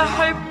I hope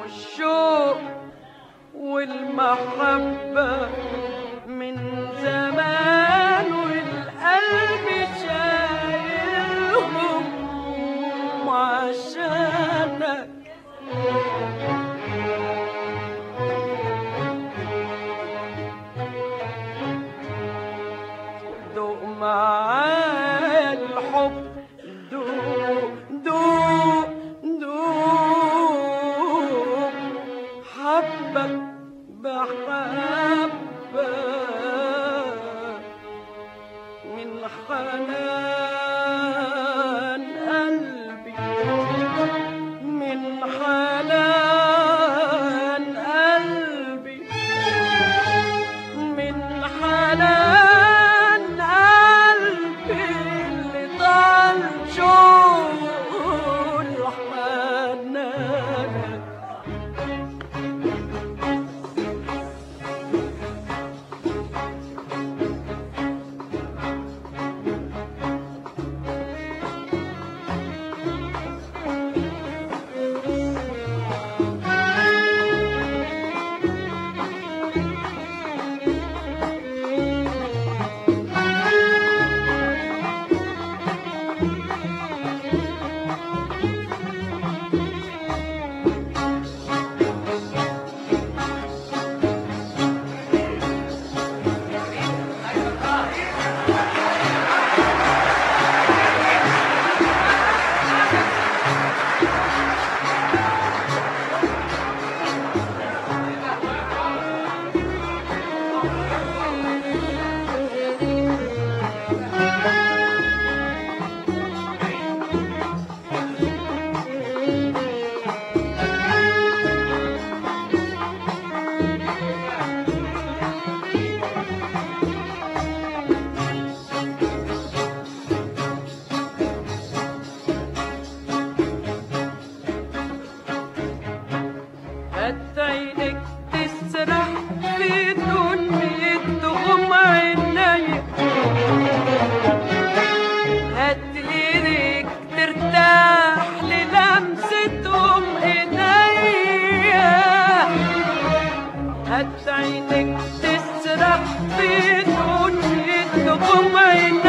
والشوق والمحبة من حنان هات عينك تسرح بيت وتشد قمعنا